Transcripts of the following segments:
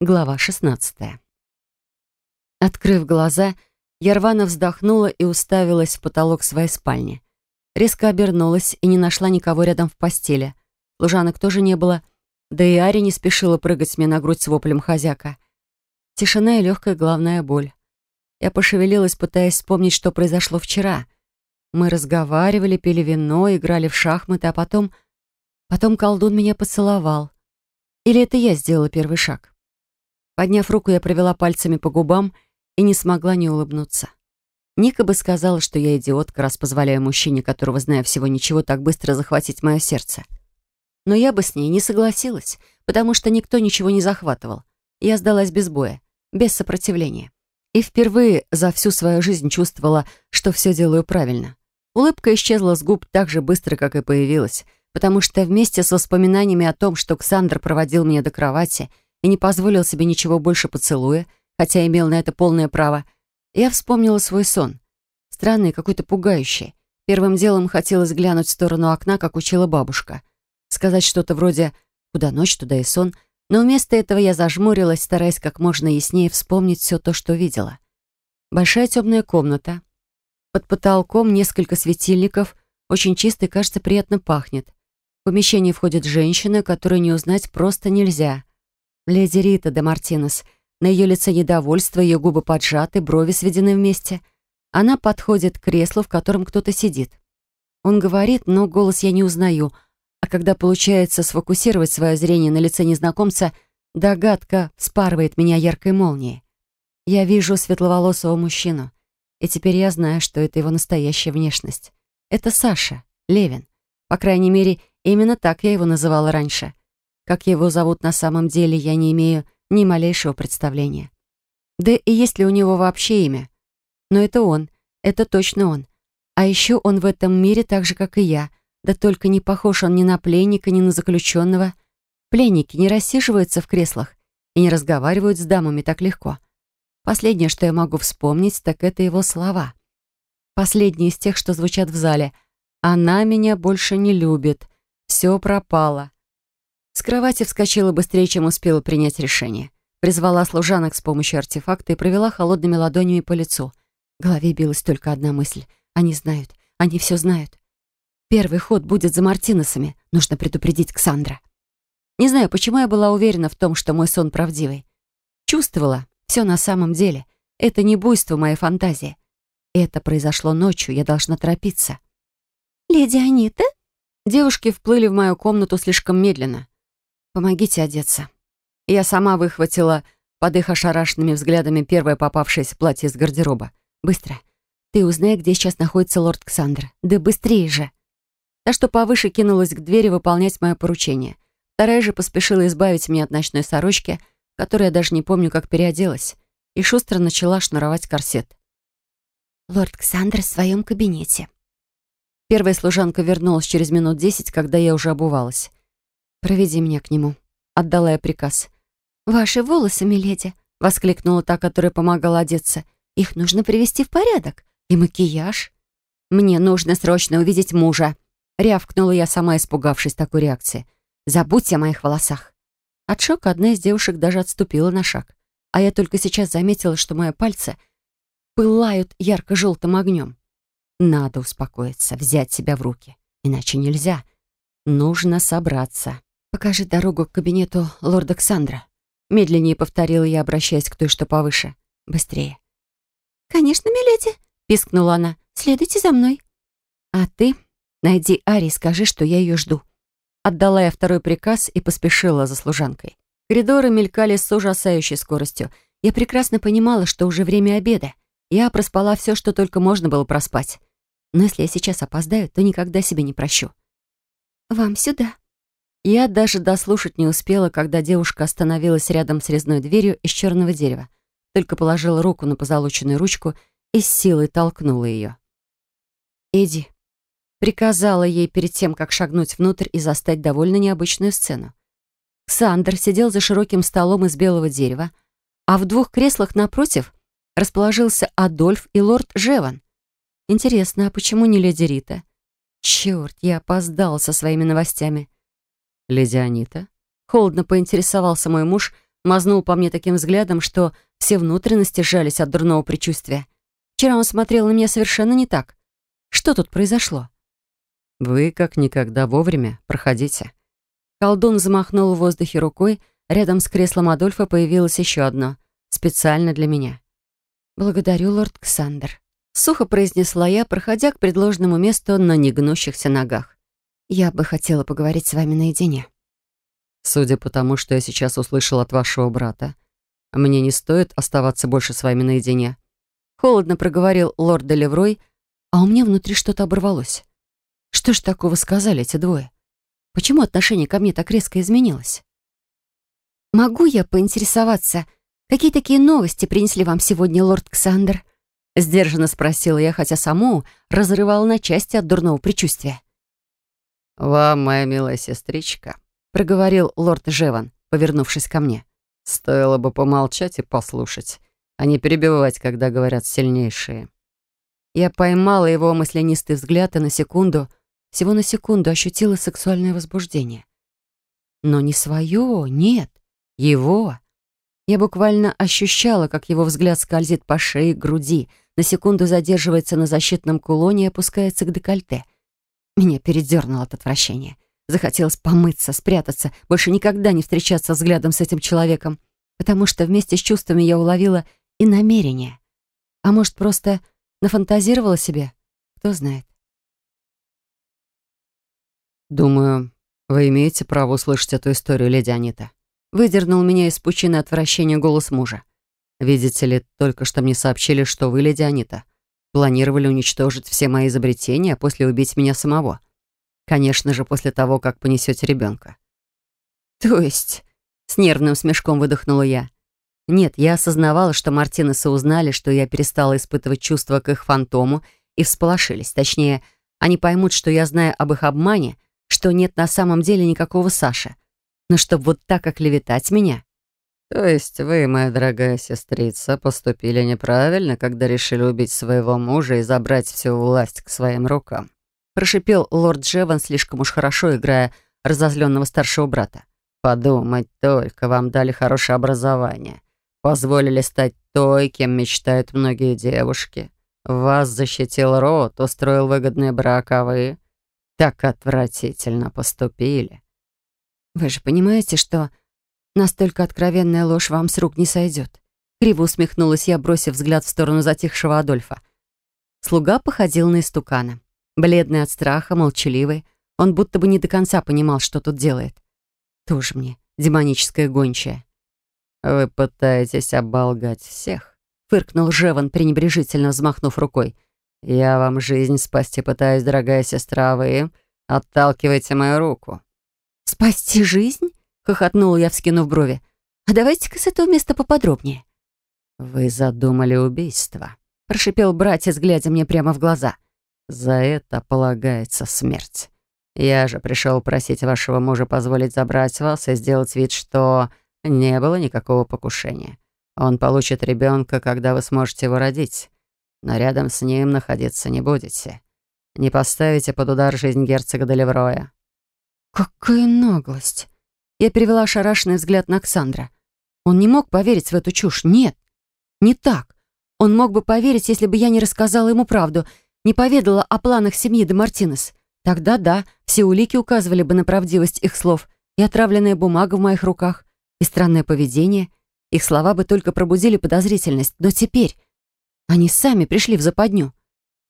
Глава 16. Открыв глаза, я рвано вздохнула и уставилась в потолок своей спальни. Резко обернулась и не нашла никого рядом в постели. Лужанок тоже не было, да и Ари не спешила прыгать мне на грудь с воплем хозяка. Тишина и легкая главная боль. Я пошевелилась, пытаясь вспомнить, что произошло вчера. Мы разговаривали, пили вино, играли в шахматы, а потом... Потом колдун меня поцеловал. Или это я сделала первый шаг? Подняв руку, я провела пальцами по губам и не смогла не улыбнуться. Ника бы сказала, что я идиотка, раз позволяю мужчине, которого знаю всего ничего, так быстро захватить мое сердце. Но я бы с ней не согласилась, потому что никто ничего не захватывал. Я сдалась без боя, без сопротивления. И впервые за всю свою жизнь чувствовала, что все делаю правильно. Улыбка исчезла с губ так же быстро, как и появилась, потому что вместе с воспоминаниями о том, что Ксандр проводил меня до кровати — не позволил себе ничего больше поцелуя, хотя имел на это полное право, я вспомнила свой сон. Странный, какой-то пугающий. Первым делом хотелось глянуть в сторону окна, как учила бабушка. Сказать что-то вроде «куда ночь, туда и сон», но вместо этого я зажмурилась, стараясь как можно яснее вспомнить все то, что видела. Большая темная комната. Под потолком несколько светильников, очень чисто и, кажется, приятно пахнет. В помещение входит женщина, которую не узнать просто нельзя. Леди Рита де Мартинес. На ее лице недовольство, ее губы поджаты, брови сведены вместе. Она подходит к креслу, в котором кто-то сидит. Он говорит, но голос я не узнаю. А когда получается сфокусировать свое зрение на лице незнакомца, догадка спарывает меня яркой молнией. Я вижу светловолосого мужчину. И теперь я знаю, что это его настоящая внешность. Это Саша, Левин. По крайней мере, именно так я его называла раньше. Как его зовут на самом деле, я не имею ни малейшего представления. Да и есть ли у него вообще имя? Но это он, это точно он. А еще он в этом мире так же, как и я. Да только не похож он ни на пленника, ни на заключенного. Пленники не рассиживаются в креслах и не разговаривают с дамами так легко. Последнее, что я могу вспомнить, так это его слова. Последние из тех, что звучат в зале. «Она меня больше не любит. Все пропало. С кровати вскочила быстрее, чем успела принять решение. Призвала служанок с помощью артефакта и провела холодными ладонями по лицу. В голове билась только одна мысль. Они знают. Они все знают. Первый ход будет за Мартинесами. Нужно предупредить Ксандра. Не знаю, почему я была уверена в том, что мой сон правдивый. Чувствовала. Все на самом деле. Это не буйство моей фантазии. Это произошло ночью. Я должна торопиться. «Леди Анита?» Девушки вплыли в мою комнату слишком медленно. Помогите одеться». Я сама выхватила под их ошарашенными взглядами первое попавшееся платье из гардероба. «Быстро. Ты узнай, где сейчас находится лорд Ксандр. Да быстрее же!» Та, что повыше, кинулась к двери выполнять мое поручение. Вторая же поспешила избавить меня от ночной сорочки, в которой я даже не помню, как переоделась, и шустро начала шнуровать корсет. «Лорд Ксандр в своем кабинете», Первая служанка вернулась через минут десять, когда я уже обувалась. «Проведи меня к нему», — отдала я приказ. «Ваши волосы, миледи», — воскликнула та, которая помогала одеться. «Их нужно привести в порядок. И макияж». «Мне нужно срочно увидеть мужа», — рявкнула я, сама испугавшись такой реакции. «Забудьте о моих волосах». От шока одна из девушек даже отступила на шаг. А я только сейчас заметила, что мои пальцы пылают ярко-желтым огнем. Надо успокоиться, взять себя в руки. Иначе нельзя. Нужно собраться. «Покажи дорогу к кабинету лорда Ксандра», — медленнее повторила я, обращаясь к той, что повыше. «Быстрее». «Конечно, миледи», — пискнула она. «Следуйте за мной». «А ты найди Ари и скажи, что я ее жду». Отдала я второй приказ и поспешила за служанкой. Коридоры мелькали с ужасающей скоростью. Я прекрасно понимала, что уже время обеда. Я проспала все, что только можно было проспать. Но если я сейчас опоздаю, то никогда себе не прощу. «Вам сюда», я даже дослушать не успела, когда девушка остановилась рядом с резной дверью из черного дерева, только положила руку на позолоченную ручку и с силой толкнула ее. «Иди», — приказала ей перед тем, как шагнуть внутрь и застать довольно необычную сцену. Сандер сидел за широким столом из белого дерева, а в двух креслах напротив расположился Адольф и лорд Жеван. Интересно, а почему не леди Рита? Черт, я опоздал со своими новостями. «Леди Анита?» Холодно поинтересовался мой муж, мазнул по мне таким взглядом, что все внутренности сжались от дурного предчувствия. Вчера он смотрел на меня совершенно не так. Что тут произошло? «Вы, как никогда, вовремя. Проходите». Колдун замахнул в воздухе рукой. Рядом с креслом Адольфа появилось еще одно. Специально для меня. «Благодарю, лорд Ксандер. — сухо произнесла я, проходя к предложенному месту на негнущихся ногах. Я бы хотела поговорить с вами наедине. Судя по тому, что я сейчас услышал от вашего брата, мне не стоит оставаться больше с вами наедине. Холодно проговорил лорд Делеврой, а у меня внутри что-то оборвалось. Что ж такого сказали эти двое? Почему отношение ко мне так резко изменилось? Могу я поинтересоваться, какие такие новости принесли вам сегодня, лорд Ксандер? Сдержанно спросила я, хотя саму разрывала на части от дурного предчувствия. «Вам, моя милая сестричка», — проговорил лорд Жеван, повернувшись ко мне. «Стоило бы помолчать и послушать, а не перебивать, когда говорят сильнейшие». Я поймала его мысленистый взгляд и на секунду, всего на секунду ощутила сексуальное возбуждение. Но не свое, нет, его. Я буквально ощущала, как его взгляд скользит по шее и груди, на секунду задерживается на защитном кулоне и опускается к декольте — меня передернуло от отвращения. Захотелось помыться, спрятаться, больше никогда не встречаться взглядом с этим человеком, потому что вместе с чувствами я уловила и намерение. А может, просто нафантазировала себе? Кто знает. «Думаю, вы имеете право услышать эту историю, леди Анита». Выдернул меня из пучины отвращения голос мужа. «Видите ли, только что мне сообщили, что вы, леди Анита, планировали уничтожить все мои изобретения, после убить меня самого. Конечно же, после того, как понесете ребенка. То есть... С нервным смешком выдохнула я. Нет, я осознавала, что Мартинесы узнали, что я перестала испытывать чувства к их фантому и всполошились. Точнее, они поймут, что я знаю об их обмане, что нет на самом деле никакого Саши. Но чтобы вот так оклеветать меня... «То есть вы, моя дорогая сестрица, поступили неправильно, когда решили убить своего мужа и забрать всю власть к своим рукам?» Прошипел лорд Джеван, слишком уж хорошо играя разозленного старшего брата. «Подумать только, вам дали хорошее образование. Позволили стать той, кем мечтают многие девушки. Вас защитил род, устроил выгодный брак, а вы так отвратительно поступили». «Вы же понимаете, что...» Настолько откровенная ложь вам с рук не сойдет. Криво усмехнулась я, бросив взгляд в сторону затихшего Адольфа. Слуга походил на истукана. Бледный от страха, молчаливый, он будто бы не до конца понимал, что тут делает. Тоже мне, демоническая гончая. «Вы пытаетесь оболгать всех», — фыркнул Жеван, пренебрежительно взмахнув рукой. «Я вам жизнь спасти пытаюсь, дорогая сестра, вы отталкиваете мою руку». «Спасти жизнь?» Хохотнул я, вскинув брови. «А давайте-ка с этого места поподробнее». «Вы задумали убийство», — прошипел братец, глядя мне прямо в глаза. «За это полагается смерть. Я же пришел просить вашего мужа позволить забрать вас и сделать вид, что не было никакого покушения. Он получит ребенка, когда вы сможете его родить, но рядом с ним находиться не будете. Не поставите под удар жизнь герцога Делевроя». «Какая наглость!» Я перевела ошарашенный взгляд на Ксандра. Он не мог поверить в эту чушь. Нет, не так. Он мог бы поверить, если бы я не рассказала ему правду, не поведала о планах семьи де Мартинес. Тогда да, все улики указывали бы на правдивость их слов, и отравленная бумага в моих руках, и странное поведение. Их слова бы только пробудили подозрительность. Но теперь они сами пришли в западню.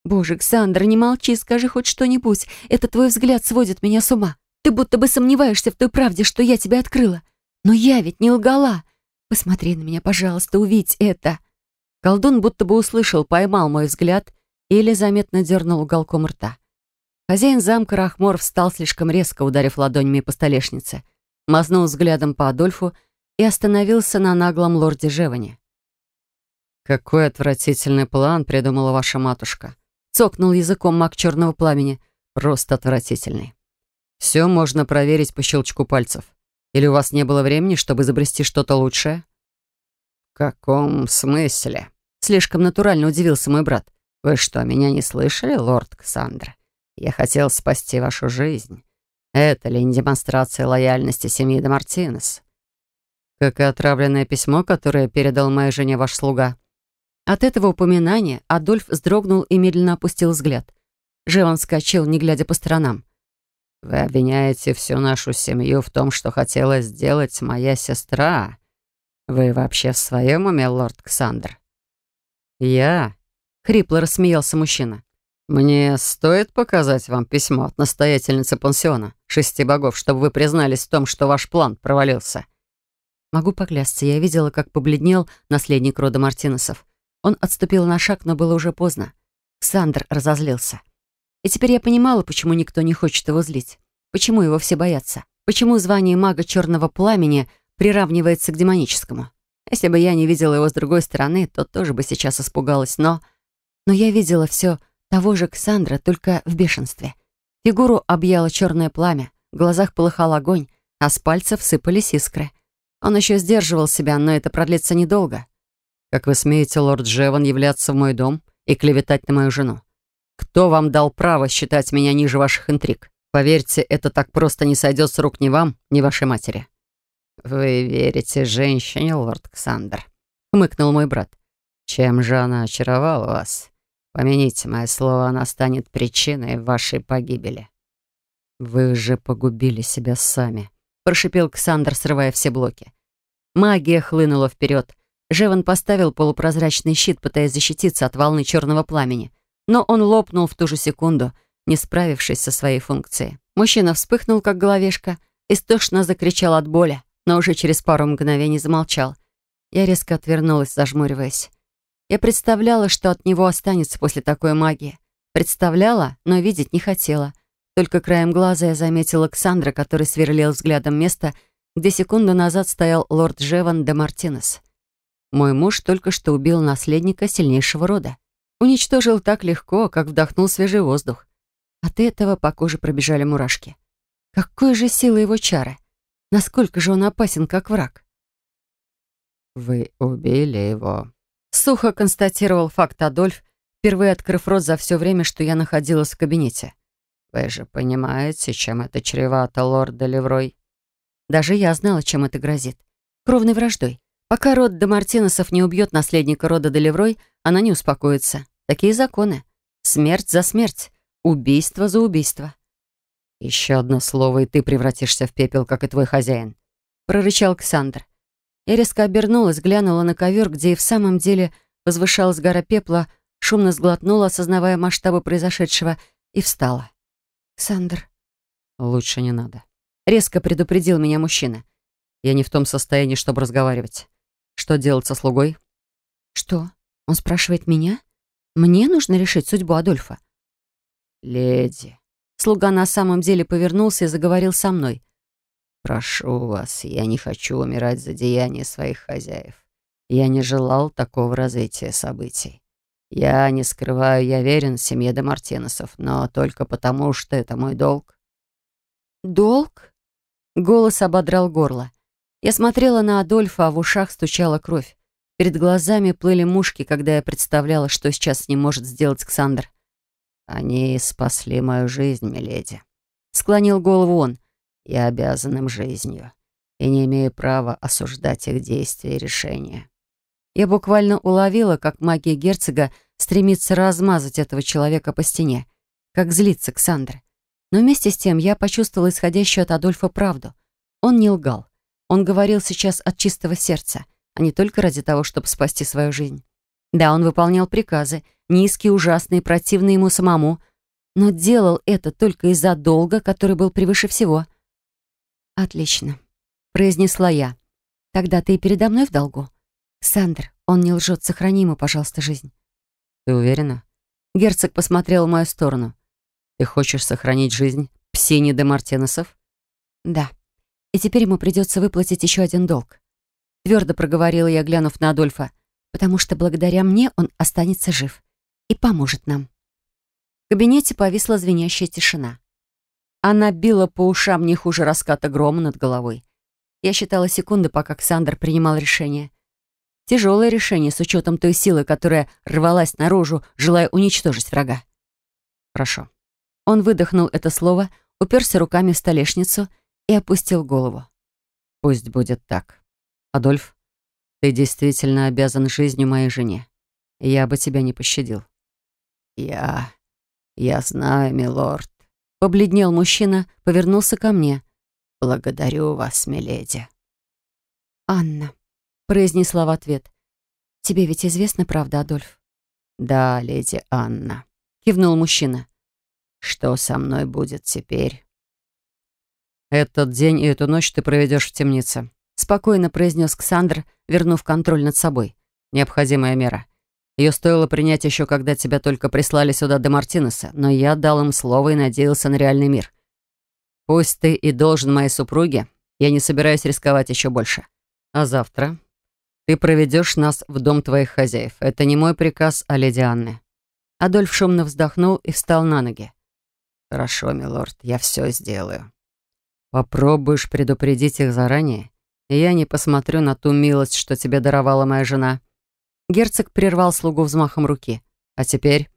«Боже, Ксандр, не молчи, скажи хоть что-нибудь. Это твой взгляд сводит меня с ума. Ты будто бы сомневаешься в той правде, что я тебе открыла. Но я ведь не лгала. Посмотри на меня, пожалуйста, увидь это». Колдун будто бы услышал, поймал мой взгляд или заметно дернул уголком рта. Хозяин замка Рахмор встал слишком резко, ударив ладонями по столешнице, мазнул взглядом по Адольфу и остановился на наглом лорде Жеване. «Какой отвратительный план придумала ваша матушка!» Цокнул языком маг черного пламени. «Просто отвратительный!» Все можно проверить по щелчку пальцев. Или у вас не было времени, чтобы изобрести что-то лучшее? В каком смысле? Слишком натурально удивился мой брат. Вы что, меня не слышали, лорд Ксандра? Я хотел спасти вашу жизнь. Это ли не демонстрация лояльности семьи де Мартинес? Как и отравленное письмо, которое передал моей жене ваш слуга. От этого упоминания Адольф вздрогнул и медленно опустил взгляд. Жеван вскочил, не глядя по сторонам. Вы обвиняете всю нашу семью в том, что хотела сделать моя сестра. Вы вообще в своем уме, лорд Ксандр? Я? Хрипло рассмеялся мужчина. «Мне стоит показать вам письмо от настоятельницы пансиона шести богов, чтобы вы признались в том, что ваш план провалился?» Могу поклясться, я видела, как побледнел наследник рода Мартинесов. Он отступил на шаг, но было уже поздно. Ксандр разозлился. И теперь я понимала, почему никто не хочет его злить, почему его все боятся, почему звание мага черного пламени приравнивается к демоническому. Если бы я не видела его с другой стороны, то тоже бы сейчас испугалась, но... Но я видела все того же Ксандра, только в бешенстве. Фигуру объяло черное пламя, в глазах полыхал огонь, а с пальцев сыпались искры. Он еще сдерживал себя, но это продлится недолго. «Как вы смеете, лорд Джеван, являться в мой дом и клеветать на мою жену? Кто вам дал право считать меня ниже ваших интриг? Поверьте, это так просто не сойдет с рук ни вам, ни вашей матери». «Вы верите женщине, лорд Ксандр?» — хмыкнул мой брат. «Чем же она очаровала вас? Помяните мое слово, она станет причиной вашей погибели». «Вы же погубили себя сами», — прошипел Ксандр, срывая все блоки. Магия хлынула вперед. Жеван поставил полупрозрачный щит, пытаясь защититься от волны черного пламени но он лопнул в ту же секунду, не справившись со своей функцией. Мужчина вспыхнул, как головешка, истошно закричал от боли, но уже через пару мгновений замолчал. Я резко отвернулась, зажмуриваясь. Я представляла, что от него останется после такой магии. Представляла, но видеть не хотела. Только краем глаза я заметила Александра, который сверлил взглядом место, где секунду назад стоял лорд Джеван де Мартинес. Мой муж только что убил наследника сильнейшего рода. Уничтожил так легко, как вдохнул свежий воздух. От этого по коже пробежали мурашки. Какой же сила его чары? Насколько же он опасен, как враг? «Вы убили его», — сухо констатировал факт Адольф, впервые открыв рот за все время, что я находилась в кабинете. «Вы же понимаете, чем это чревато, лорд Делеврой?» Даже я знала, чем это грозит. Кровной враждой. Пока род Демартинесов не убьет наследника рода Делеврой, она не успокоится. Такие законы. Смерть за смерть. Убийство за убийство. «Еще одно слово, и ты превратишься в пепел, как и твой хозяин», — прорычал Ксандр. Я резко обернулась, глянула на ковер, где и в самом деле возвышалась гора пепла, шумно сглотнула, осознавая масштабы произошедшего, и встала. «Ксандр...» «Лучше не надо», — резко предупредил меня мужчина. «Я не в том состоянии, чтобы разговаривать. Что делать со слугой?» «Что?» Он спрашивает меня? Мне нужно решить судьбу Адольфа. «Леди». Слуга на самом деле повернулся и заговорил со мной. «Прошу вас, я не хочу умирать за деяния своих хозяев. Я не желал такого развития событий. Я не скрываю, я верен семье де Мартинесов, но только потому, что это мой долг». «Долг?» Голос ободрал горло. Я смотрела на Адольфа, а в ушах стучала кровь. Перед глазами плыли мушки, когда я представляла, что сейчас с ним может сделать Ксандр. «Они спасли мою жизнь, миледи», — склонил голову он. «Я обязан им жизнью и не имею права осуждать их действия и решения». Я буквально уловила, как магия герцога стремится размазать этого человека по стене, как злится Ксандр. Но вместе с тем я почувствовала исходящую от Адольфа правду. Он не лгал. Он говорил сейчас от чистого сердца — а не только ради того, чтобы спасти свою жизнь. Да, он выполнял приказы, низкие, ужасные, противные ему самому, но делал это только из-за долга, который был превыше всего. «Отлично», — произнесла я. «Тогда ты и передо мной в долгу?» «Сандр, он не лжет, сохрани ему, пожалуйста, жизнь». «Ты уверена?» Герцог посмотрел в мою сторону. «Ты хочешь сохранить жизнь псине де Мартинесов?» «Да. И теперь ему придется выплатить еще один долг твердо проговорила я, глянув на Адольфа, потому что благодаря мне он останется жив и поможет нам. В кабинете повисла звенящая тишина. Она била по ушам не хуже раската грома над головой. Я считала секунды, пока Ксандр принимал решение. Тяжелое решение с учетом той силы, которая рвалась наружу, желая уничтожить врага. Хорошо. Он выдохнул это слово, уперся руками в столешницу и опустил голову. Пусть будет так. «Адольф, ты действительно обязан жизнью моей жене. Я бы тебя не пощадил». «Я... я знаю, милорд». Побледнел мужчина, повернулся ко мне. «Благодарю вас, миледи». «Анна», — произнесла в ответ. «Тебе ведь известно, правда, Адольф?» «Да, леди Анна», — кивнул мужчина. «Что со мной будет теперь?» «Этот день и эту ночь ты проведешь в темнице», спокойно произнес Ксандр, вернув контроль над собой. «Необходимая мера. Ее стоило принять еще, когда тебя только прислали сюда до Мартинеса, но я дал им слово и надеялся на реальный мир. Пусть ты и должен моей супруге, я не собираюсь рисковать еще больше. А завтра ты проведешь нас в дом твоих хозяев. Это не мой приказ, а леди Анны». Адольф шумно вздохнул и встал на ноги. «Хорошо, милорд, я все сделаю». «Попробуешь предупредить их заранее?» Я не посмотрю на ту милость, что тебе даровала моя жена». Герцог прервал слугу взмахом руки. «А теперь?»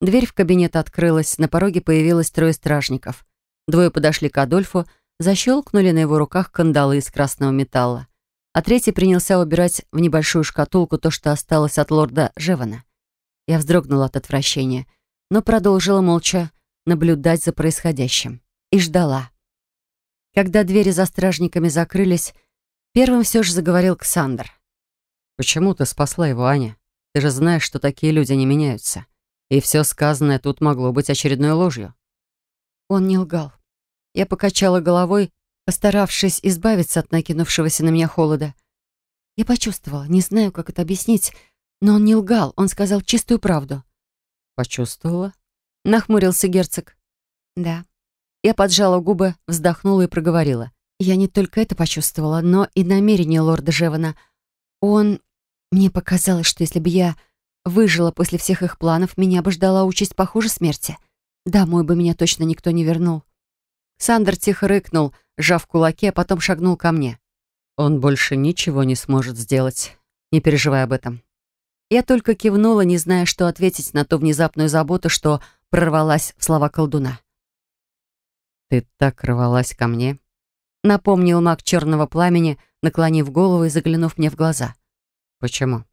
Дверь в кабинет открылась, на пороге появилось трое стражников. Двое подошли к Адольфу, защелкнули на его руках кандалы из красного металла, а третий принялся убирать в небольшую шкатулку то, что осталось от лорда Жевана. Я вздрогнула от отвращения, но продолжила молча наблюдать за происходящим. И ждала. Когда двери за стражниками закрылись, первым все же заговорил Ксандр. «Почему ты спасла его, Аня? Ты же знаешь, что такие люди не меняются. И все сказанное тут могло быть очередной ложью». Он не лгал. Я покачала головой, постаравшись избавиться от накинувшегося на меня холода. Я почувствовала, не знаю, как это объяснить, но он не лгал, он сказал чистую правду. «Почувствовала?» — нахмурился герцог. «Да, я поджала губы, вздохнула и проговорила. Я не только это почувствовала, но и намерение лорда Жевана. Он... Мне показалось, что если бы я выжила после всех их планов, меня бы ждала участь похуже смерти. Домой бы меня точно никто не вернул. Сандер тихо рыкнул, сжав кулаки, а потом шагнул ко мне. «Он больше ничего не сможет сделать. Не переживай об этом». Я только кивнула, не зная, что ответить на ту внезапную заботу, что прорвалась в слова колдуна. «Ты так рвалась ко мне», — напомнил маг черного пламени, наклонив голову и заглянув мне в глаза. «Почему?»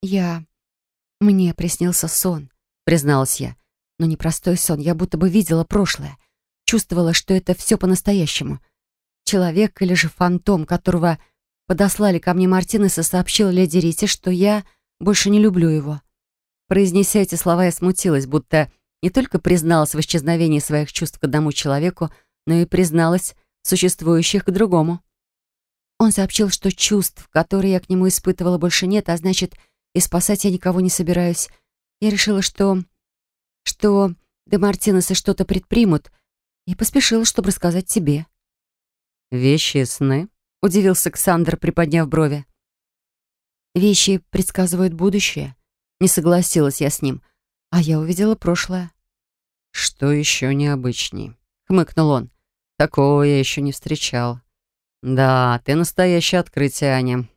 «Я... Мне приснился сон», — призналась я. «Но не простой сон, я будто бы видела прошлое. Чувствовала, что это все по-настоящему. Человек или же фантом, которого подослали ко мне Мартинес и сообщила леди Рите, что я больше не люблю его». Произнеся эти слова, я смутилась, будто не только призналась в исчезновении своих чувств к одному человеку, но и призналась в существующих к другому. Он сообщил, что чувств, которые я к нему испытывала, больше нет, а значит, и спасать я никого не собираюсь. Я решила, что... что де Мартинесы что-то предпримут, и поспешила, чтобы рассказать тебе. «Вещи сны?» — удивился Александр, приподняв брови. «Вещи предсказывают будущее». Не согласилась я с ним — а я увидела прошлое. «Что еще необычней?» — хмыкнул он. «Такого я еще не встречал. Да, ты настоящее открытие, Аня».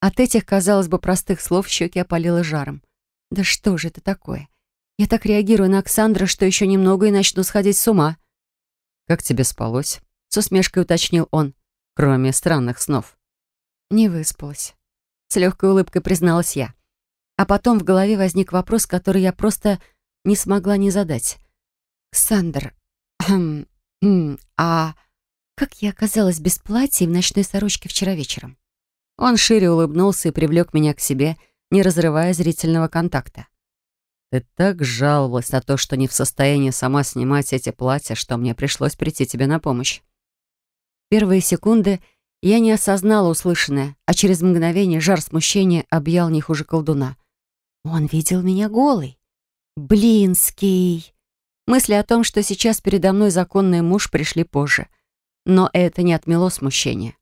От этих, казалось бы, простых слов щеки опалило жаром. «Да что же это такое? Я так реагирую на Оксандра, что еще немного и начну сходить с ума». «Как тебе спалось?» — с усмешкой уточнил он, кроме странных снов. «Не выспалась», — с легкой улыбкой призналась я. А потом в голове возник вопрос, который я просто не смогла не задать. «Сандр, хм, хм, а как я оказалась без платья и в ночной сорочке вчера вечером?» Он шире улыбнулся и привлек меня к себе, не разрывая зрительного контакта. «Ты так жаловалась на то, что не в состоянии сама снимать эти платья, что мне пришлось прийти тебе на помощь». Первые секунды я не осознала услышанное, а через мгновение жар смущения объял не хуже колдуна — он видел меня голой. Блинский. Мысли о том, что сейчас передо мной законный муж, пришли позже. Но это не отмело смущение.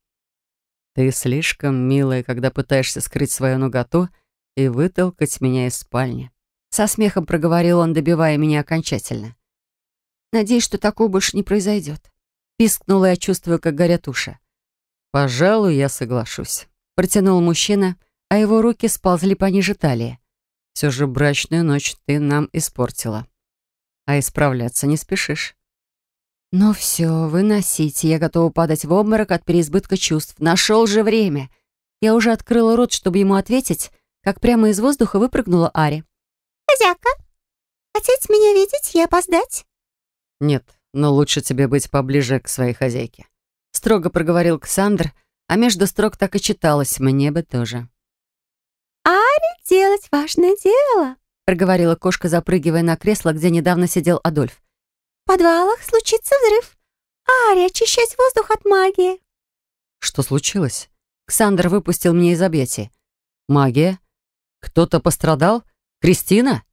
«Ты слишком милая, когда пытаешься скрыть свою ноготу и вытолкать меня из спальни». Со смехом проговорил он, добивая меня окончательно. «Надеюсь, что такого больше не произойдет». Пискнула я, чувствую, как горят уши. «Пожалуй, я соглашусь», — протянул мужчина, а его руки сползли пониже талии. Все же брачную ночь ты нам испортила. А исправляться не спешишь. «Ну все, выносите. Я готова падать в обморок от переизбытка чувств. Нашел же время!» Я уже открыла рот, чтобы ему ответить, как прямо из воздуха выпрыгнула Ари. «Хозяка, Хотеть меня видеть и опоздать?» «Нет, но лучше тебе быть поближе к своей хозяйке», — строго проговорил Ксандр, а между строк так и читалось «мне бы тоже». Ари делать важное дело», — проговорила кошка, запрыгивая на кресло, где недавно сидел Адольф. «В подвалах случится взрыв. Ари, очищать воздух от магии». «Что случилось?» Ксандр выпустил меня из объятий. «Магия? Кто-то пострадал? Кристина?»